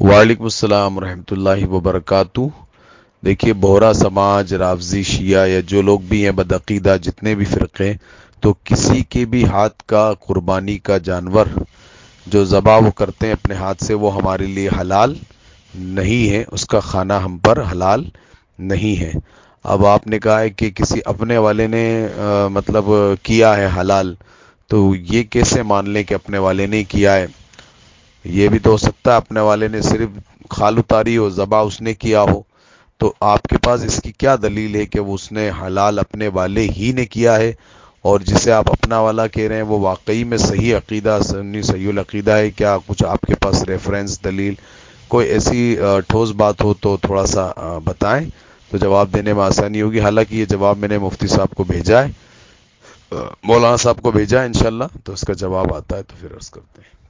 وعلیکم السلام ورحمۃ اللہ وبرکاتہ۔ دیکھیے بہرا سماج رافضی شیعہ یا جو لوگ بھی ہیں بدعقیدہ جتنے بھی فرقے تو کسی کے بھی ہاتھ کا، قربانی کا جانور جو ذبح وہ کرتے ہیں اپنے ہاتھ سے، وہ ہمارے لیے حلال نہیں ہے۔ اس کا کھانا ہم پر حلال نہیں ہے۔ اب آپ نے کہا ہے کہ کسی اپنے والے نے مطلب کیا ہے حلال، تو یہ کیسے مان لیں کہ اپنے والے نے کیا ہے؟ یہ بھی تو ہو سکتا ہے اپنے والے نے صرف کھال اتاری ہو، ذبح اس نے کیا ہو۔ تو آپ کے پاس اس کی کیا دلیل ہے کہ وہ اس نے حلال اپنے والے ہی نے کیا ہے؟ اور جسے آپ اپنا والا کہہ رہے ہیں، وہ واقعی میں صحیح عقیدہ، سنی صحیح العقیدہ ہے؟ کیا کچھ آپ کے پاس ریفرنس دلیل، کوئی ایسی ٹھوس بات ہو تو تھوڑا سا بتائیں۔ تو جواب دینے میں آسانی ہوگی۔ حالانکہ یہ جواب میں نے مفتی صاحب کو بھیجا ہے۔ مولانا صاحب کو بھیجا ہے انشاءاللہ۔ تو اس کا جواب آتا ہے تو پھر عرض کرتے ہیں۔